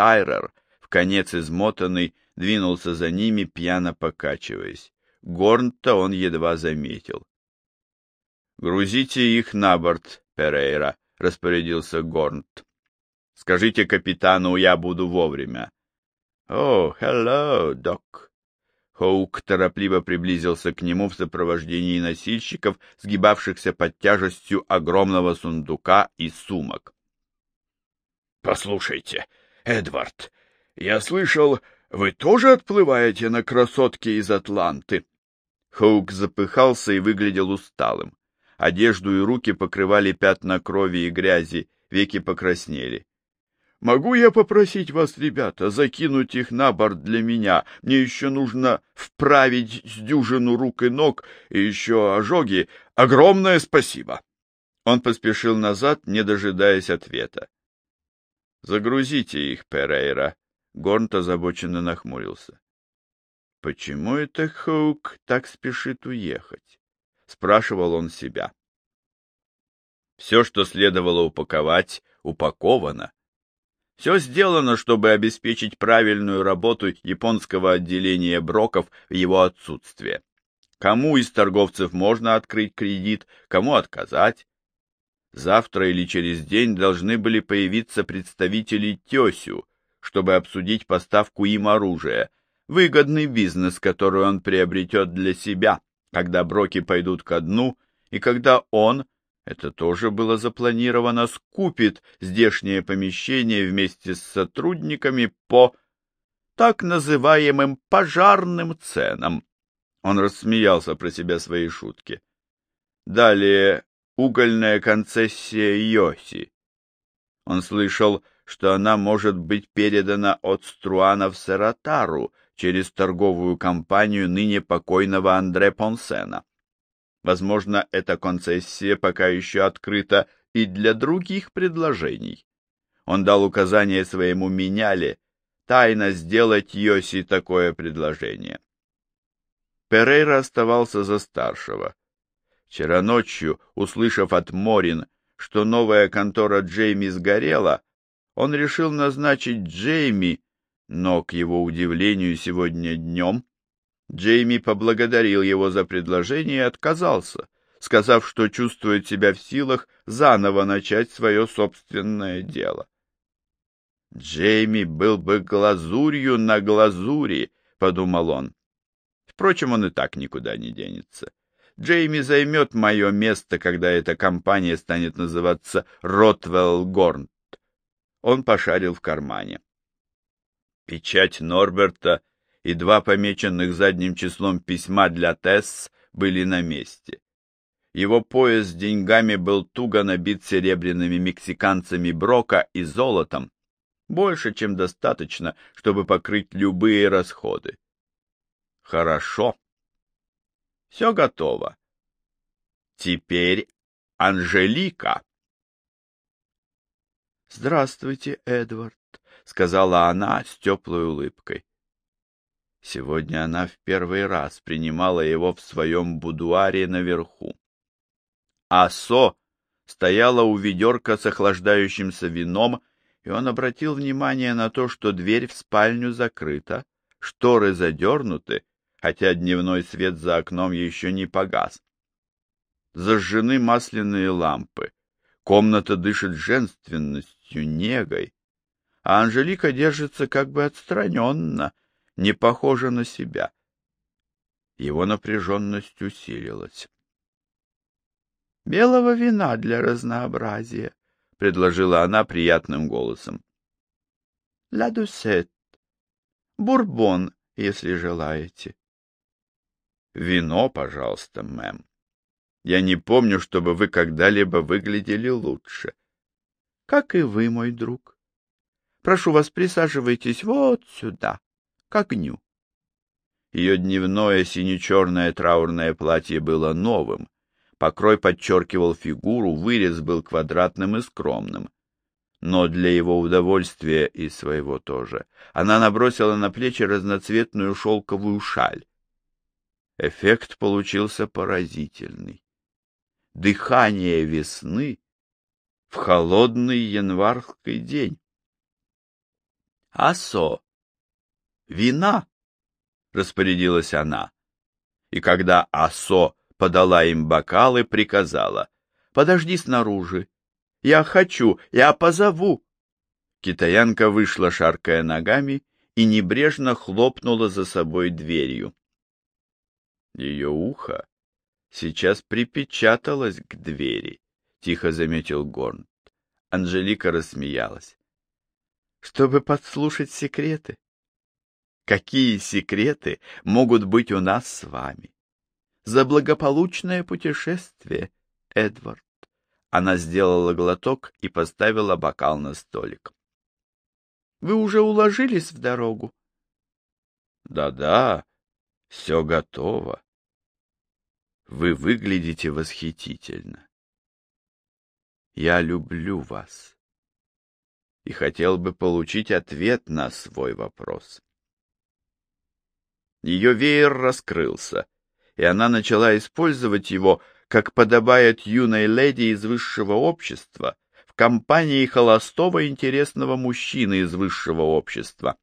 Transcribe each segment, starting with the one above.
Тайрер, в конец измотанный, двинулся за ними, пьяно покачиваясь. Горнта он едва заметил. «Грузите их на борт, Перейра», — распорядился Горнт. «Скажите капитану, я буду вовремя». «О, hello, док». Хоук торопливо приблизился к нему в сопровождении носильщиков, сгибавшихся под тяжестью огромного сундука и сумок. «Послушайте, Эдвард, я слышал, вы тоже отплываете на красотке из Атланты?» Хоук запыхался и выглядел усталым. Одежду и руки покрывали пятна крови и грязи, веки покраснели. «Могу я попросить вас, ребята, закинуть их на борт для меня? Мне еще нужно вправить с дюжину рук и ног, и еще ожоги. Огромное спасибо!» Он поспешил назад, не дожидаясь ответа. «Загрузите их, Перейра!» Горнт озабоченно нахмурился. «Почему это Хоук так спешит уехать?» спрашивал он себя. Все, что следовало упаковать, упаковано. Все сделано, чтобы обеспечить правильную работу японского отделения броков в его отсутствие. Кому из торговцев можно открыть кредит, кому отказать. Завтра или через день должны были появиться представители Тесю, чтобы обсудить поставку им оружия, выгодный бизнес, который он приобретет для себя когда броки пойдут ко дну, и когда он, это тоже было запланировано, скупит здешнее помещение вместе с сотрудниками по так называемым пожарным ценам. Он рассмеялся про себя своей шутки. Далее угольная концессия Йоси. Он слышал, что она может быть передана от Струана в Саратару через торговую компанию ныне покойного Андре Понсена. Возможно, эта концессия пока еще открыта и для других предложений. Он дал указание своему меняле тайно сделать Йоси такое предложение. Перейра оставался за старшего. Вчера ночью, услышав от Морин, что новая контора Джейми сгорела, он решил назначить Джейми но, к его удивлению, сегодня днем Джейми поблагодарил его за предложение и отказался, сказав, что чувствует себя в силах заново начать свое собственное дело. «Джейми был бы глазурью на глазури», — подумал он. Впрочем, он и так никуда не денется. Джейми займет мое место, когда эта компания станет называться Ротвелл Горнт. Он пошарил в кармане. Печать Норберта и два помеченных задним числом письма для Тесс были на месте. Его пояс с деньгами был туго набит серебряными мексиканцами Брока и золотом, больше, чем достаточно, чтобы покрыть любые расходы. Хорошо. Все готово. Теперь Анжелика. Здравствуйте, Эдвард сказала она с теплой улыбкой. Сегодня она в первый раз принимала его в своем будуаре наверху. Асо стояла у ведерка с охлаждающимся вином, и он обратил внимание на то, что дверь в спальню закрыта, шторы задернуты, хотя дневной свет за окном еще не погас. Зажжены масляные лампы. Комната дышит женственностью, негой а Анжелика держится как бы отстраненно, не похожа на себя. Его напряженность усилилась. — Белого вина для разнообразия, — предложила она приятным голосом. — Ла дусет. Бурбон, если желаете. — Вино, пожалуйста, мэм. Я не помню, чтобы вы когда-либо выглядели лучше. — Как и вы, мой друг. Прошу вас, присаживайтесь вот сюда, к огню. Ее дневное сине-черное траурное платье было новым. Покрой подчеркивал фигуру, вырез был квадратным и скромным. Но для его удовольствия и своего тоже она набросила на плечи разноцветную шелковую шаль. Эффект получился поразительный. Дыхание весны в холодный январский день. «Асо! Вина!» — распорядилась она. И когда Асо подала им бокалы, приказала. «Подожди снаружи. Я хочу, я позову». Китаянка вышла, шаркая ногами, и небрежно хлопнула за собой дверью. Ее ухо сейчас припечаталось к двери, — тихо заметил Горн. Анжелика рассмеялась. — Чтобы подслушать секреты. Какие секреты могут быть у нас с вами? За благополучное путешествие, Эдвард. Она сделала глоток и поставила бокал на столик. Вы уже уложились в дорогу? Да-да, все готово. Вы выглядите восхитительно. Я люблю вас и хотел бы получить ответ на свой вопрос. Ее веер раскрылся, и она начала использовать его, как подобает юной леди из высшего общества, в компании холостого интересного мужчины из высшего общества,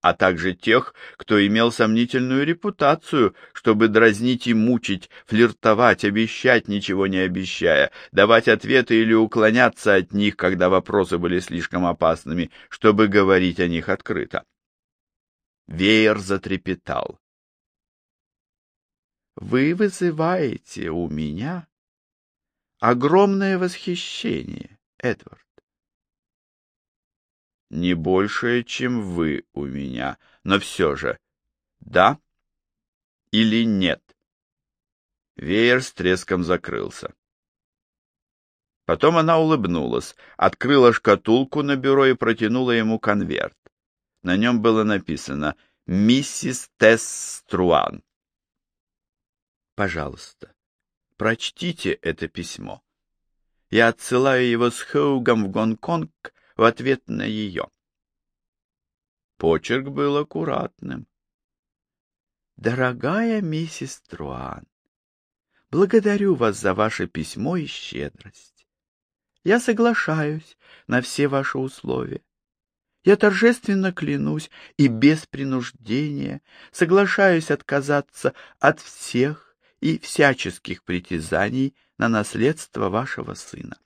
а также тех, кто имел сомнительную репутацию, чтобы дразнить и мучить, флиртовать, обещать, ничего не обещая, давать ответы или уклоняться от них, когда вопросы были слишком опасными, чтобы говорить о них открыто. Веер затрепетал. «Вы вызываете у меня огромное восхищение, Эдвард. Не большее, чем вы у меня, но все же, да или нет?» Веер с треском закрылся. Потом она улыбнулась, открыла шкатулку на бюро и протянула ему конверт. На нем было написано «Миссис Тесс Струан». «Пожалуйста, прочтите это письмо. Я отсылаю его с Хоугом в Гонконг в ответ на ее». Почерк был аккуратным. «Дорогая миссис Труан, благодарю вас за ваше письмо и щедрость. Я соглашаюсь на все ваши условия. Я торжественно клянусь и без принуждения соглашаюсь отказаться от всех и всяческих притязаний на наследство вашего сына.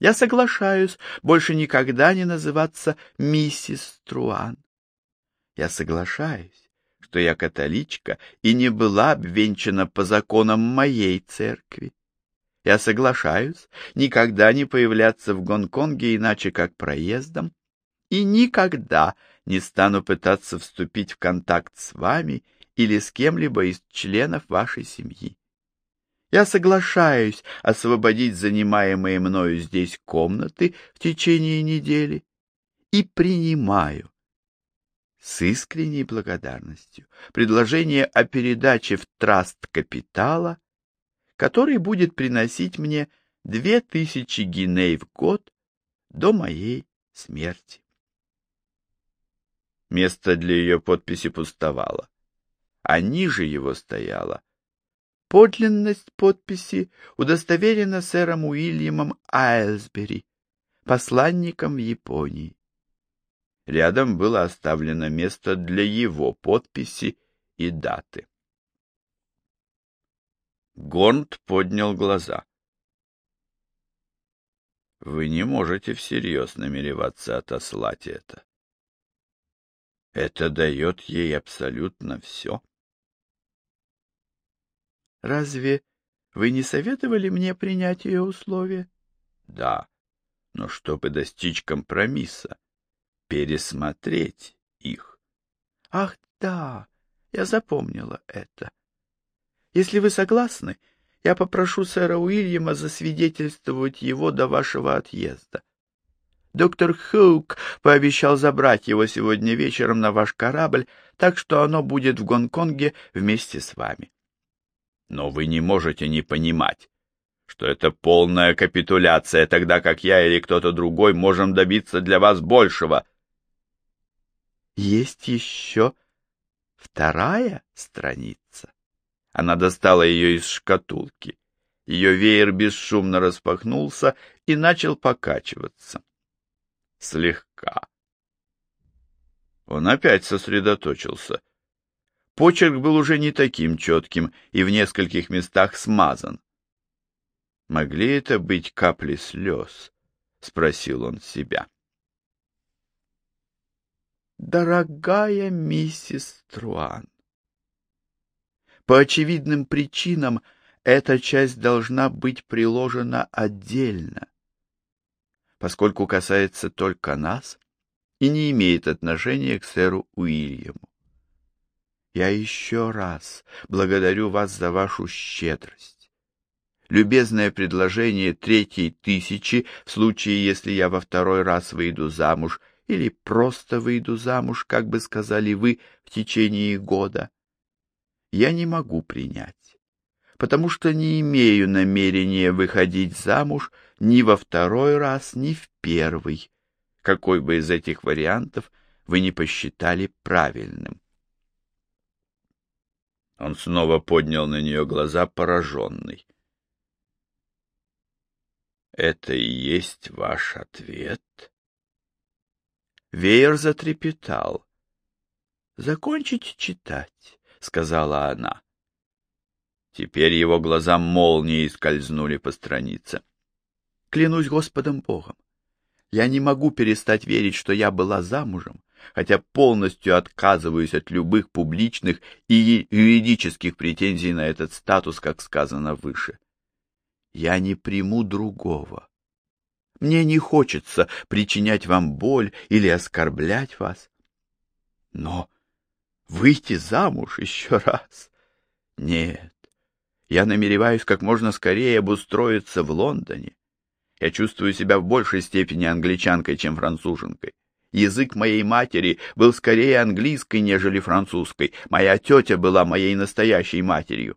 Я соглашаюсь больше никогда не называться миссис Труан. Я соглашаюсь, что я католичка и не была обвенчана по законам моей церкви. Я соглашаюсь никогда не появляться в Гонконге иначе как проездом, и никогда не стану пытаться вступить в контакт с вами или с кем-либо из членов вашей семьи. Я соглашаюсь освободить занимаемые мною здесь комнаты в течение недели и принимаю с искренней благодарностью предложение о передаче в траст капитала, который будет приносить мне две тысячи гиней в год до моей смерти. Место для ее подписи пустовало. А ниже его стояло. Подлинность подписи удостоверена сэром Уильямом Айлсбери, посланником в Японии. Рядом было оставлено место для его подписи и даты. Горнт поднял глаза. «Вы не можете всерьез намереваться отослать это. Это дает ей абсолютно все. Разве вы не советовали мне принять ее условия? Да, но чтобы достичь компромисса, пересмотреть их. Ах, да, я запомнила это. Если вы согласны, я попрошу сэра Уильяма засвидетельствовать его до вашего отъезда. Доктор Хоук пообещал забрать его сегодня вечером на ваш корабль, так что оно будет в Гонконге вместе с вами. Но вы не можете не понимать, что это полная капитуляция, тогда как я или кто-то другой можем добиться для вас большего. Есть еще вторая страница. Она достала ее из шкатулки. Ее веер бесшумно распахнулся и начал покачиваться слегка. Он опять сосредоточился. Почерк был уже не таким четким и в нескольких местах смазан. Могли это быть капли слез? — спросил он себя. Дорогая миссис Труан, по очевидным причинам эта часть должна быть приложена отдельно, поскольку касается только нас и не имеет отношения к сэру Уильяму. Я еще раз благодарю вас за вашу щедрость. Любезное предложение третьей тысячи в случае, если я во второй раз выйду замуж или просто выйду замуж, как бы сказали вы, в течение года, я не могу принять, потому что не имею намерения выходить замуж ни во второй раз, ни в первый, какой бы из этих вариантов вы не посчитали правильным. Он снова поднял на нее глаза, пораженный. «Это и есть ваш ответ?» Веер затрепетал. «Закончить читать», — сказала она. Теперь его глаза молнией скользнули по странице. «Клянусь Господом Богом, я не могу перестать верить, что я была замужем, хотя полностью отказываюсь от любых публичных и юридических претензий на этот статус, как сказано выше. Я не приму другого. Мне не хочется причинять вам боль или оскорблять вас. Но выйти замуж еще раз? Нет. Я намереваюсь как можно скорее обустроиться в Лондоне. Я чувствую себя в большей степени англичанкой, чем француженкой. Язык моей матери был скорее английской, нежели французской. Моя тетя была моей настоящей матерью.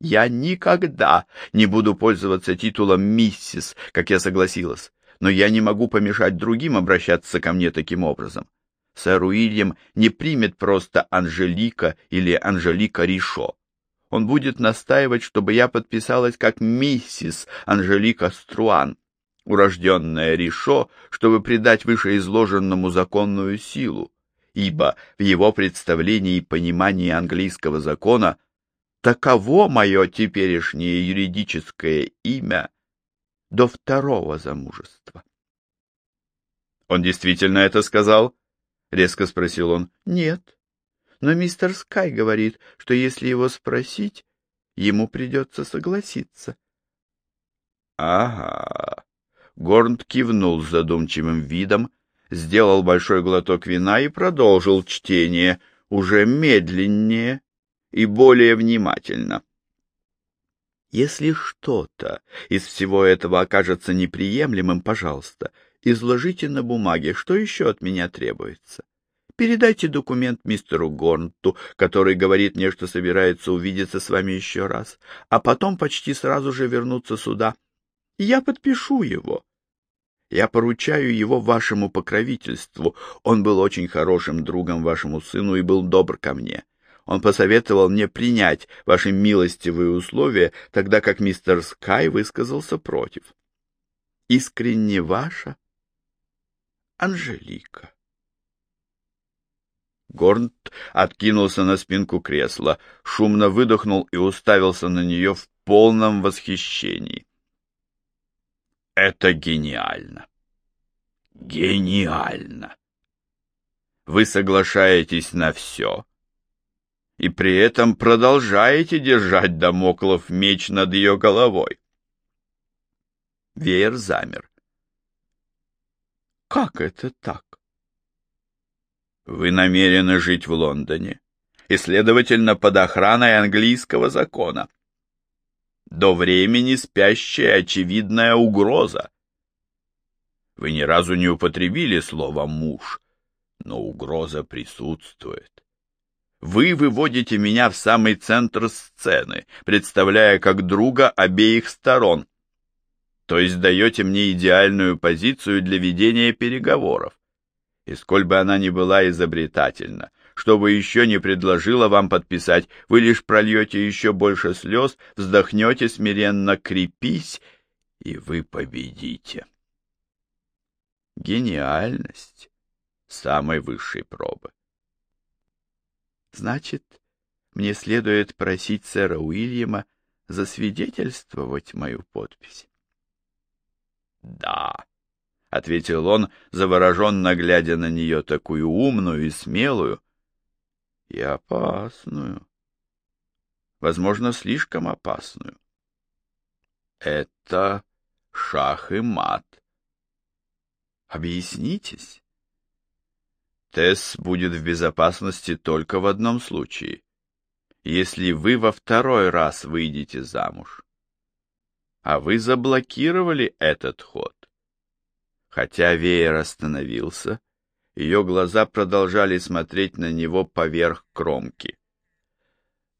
Я никогда не буду пользоваться титулом «миссис», как я согласилась, но я не могу помешать другим обращаться ко мне таким образом. Сэр Уильям не примет просто Анжелика или Анжелика Ришо. Он будет настаивать, чтобы я подписалась как миссис Анжелика Струан урожденное Ришо, чтобы придать вышеизложенному законную силу, ибо в его представлении и понимании английского закона таково мое теперешнее юридическое имя до второго замужества. «Он действительно это сказал?» — резко спросил он. «Нет, но мистер Скай говорит, что если его спросить, ему придется согласиться». «Ага», Горнт кивнул с задумчивым видом, сделал большой глоток вина и продолжил чтение, уже медленнее и более внимательно. Если что-то из всего этого окажется неприемлемым, пожалуйста, изложите на бумаге, что еще от меня требуется. Передайте документ мистеру Горнту, который говорит мне, что собирается увидеться с вами еще раз, а потом почти сразу же вернуться сюда я подпишу его. Я поручаю его вашему покровительству. Он был очень хорошим другом вашему сыну и был добр ко мне. Он посоветовал мне принять ваши милостивые условия, тогда как мистер Скай высказался против. Искренне ваша Анжелика. Горнт откинулся на спинку кресла, шумно выдохнул и уставился на нее в полном восхищении. Это гениально. Гениально. Вы соглашаетесь на все и при этом продолжаете держать домоклов меч над ее головой. Веер замер. Как это так? Вы намерены жить в Лондоне и, следовательно, под охраной английского закона до времени спящая очевидная угроза. Вы ни разу не употребили слово «муж», но угроза присутствует. Вы выводите меня в самый центр сцены, представляя как друга обеих сторон, то есть даете мне идеальную позицию для ведения переговоров. И сколь бы она ни была изобретательна, что бы еще не предложила вам подписать, вы лишь прольете еще больше слез, вздохнете смиренно, крепись, и вы победите. Гениальность, самой высшей пробы. Значит, мне следует просить сэра Уильяма засвидетельствовать мою подпись. Да, — ответил он, завороженно глядя на нее, такую умную и смелую, и опасную. Возможно, слишком опасную. Это шах и мат. Объяснитесь. Тесс будет в безопасности только в одном случае, если вы во второй раз выйдете замуж. А вы заблокировали этот ход. Хотя веер остановился, ее глаза продолжали смотреть на него поверх кромки.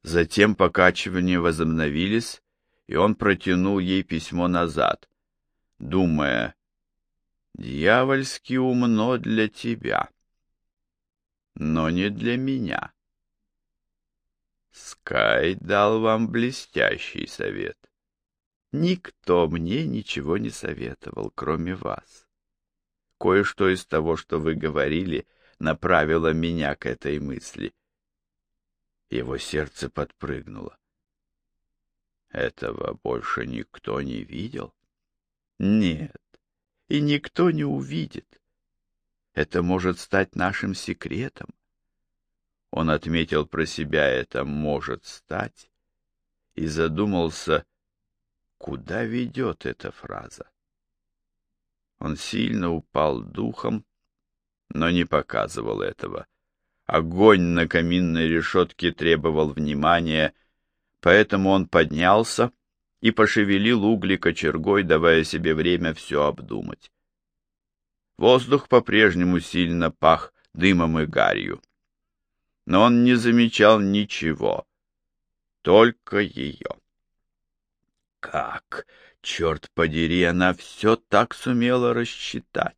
Затем покачивания возобновились, и он протянул ей письмо назад, думая, «Дьявольски умно для тебя, но не для меня». Скай дал вам блестящий совет. Никто мне ничего не советовал, кроме вас. Кое-что из того, что вы говорили, направило меня к этой мысли. Его сердце подпрыгнуло. Этого больше никто не видел? Нет, и никто не увидит. Это может стать нашим секретом. Он отметил про себя это «может стать» и задумался, куда ведет эта фраза. Он сильно упал духом, но не показывал этого. Огонь на каминной решетке требовал внимания, поэтому он поднялся и пошевелил угли кочергой, давая себе время все обдумать. Воздух по-прежнему сильно пах дымом и гарью но он не замечал ничего, только ее. Как, черт подери, она все так сумела рассчитать?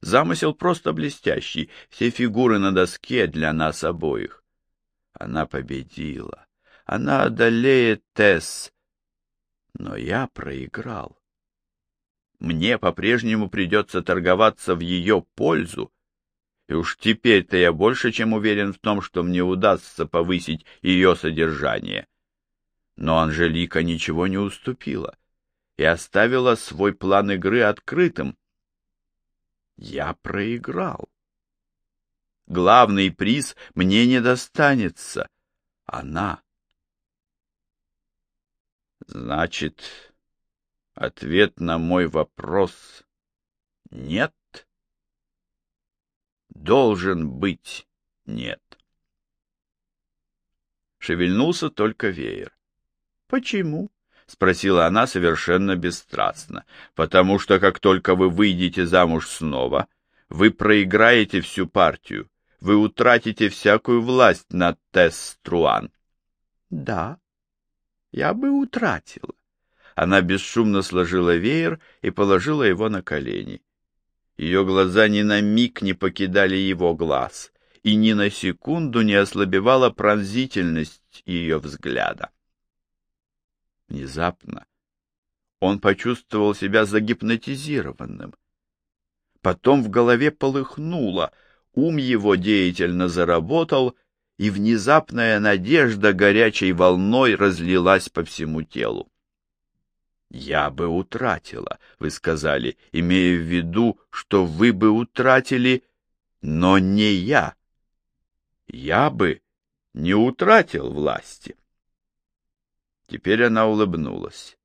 Замысел просто блестящий, все фигуры на доске для нас обоих. Она победила, она одолеет Тесс, но я проиграл. Мне по-прежнему придется торговаться в ее пользу, и уж теперь-то я больше чем уверен в том, что мне удастся повысить ее содержание. Но Анжелика ничего не уступила и оставила свой план игры открытым. Я проиграл. Главный приз мне не достанется. Она. Значит, ответ на мой вопрос — нет должен быть нет. Шевельнулся только веер. Почему? Спросила она совершенно бесстрастно. Потому что как только вы выйдете замуж снова, вы проиграете всю партию. Вы утратите всякую власть над Тесс-Труан. Да, я бы утратила. Она бесшумно сложила веер и положила его на колени. Ее глаза ни на миг не покидали его глаз, и ни на секунду не ослабевала пронзительность ее взгляда. Внезапно он почувствовал себя загипнотизированным. Потом в голове полыхнуло, ум его деятельно заработал, и внезапная надежда горячей волной разлилась по всему телу. «Я бы утратила», — вы сказали, имея в виду, что вы бы утратили, но не я. Я бы не утратил власти. Теперь она улыбнулась.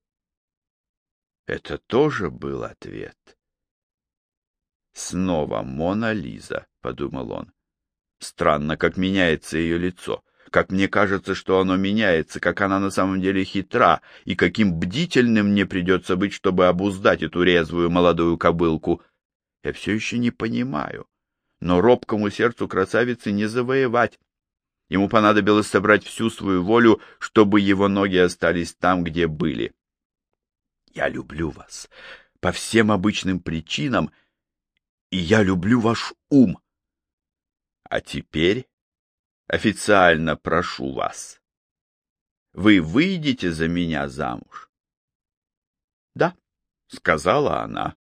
Это тоже был ответ. «Снова Мона Лиза», — подумал он. «Странно, как меняется ее лицо как мне кажется, что оно меняется, как она на самом деле хитра, и каким бдительным мне придется быть, чтобы обуздать эту резвую молодую кобылку. Я все еще не понимаю. Но робкому сердцу красавицы не завоевать. Ему понадобилось собрать всю свою волю, чтобы его ноги остались там, где были. Я люблю вас по всем обычным причинам, и я люблю ваш ум. А теперь официально прошу вас. Вы выйдете за меня замуж? — Да, — сказала она.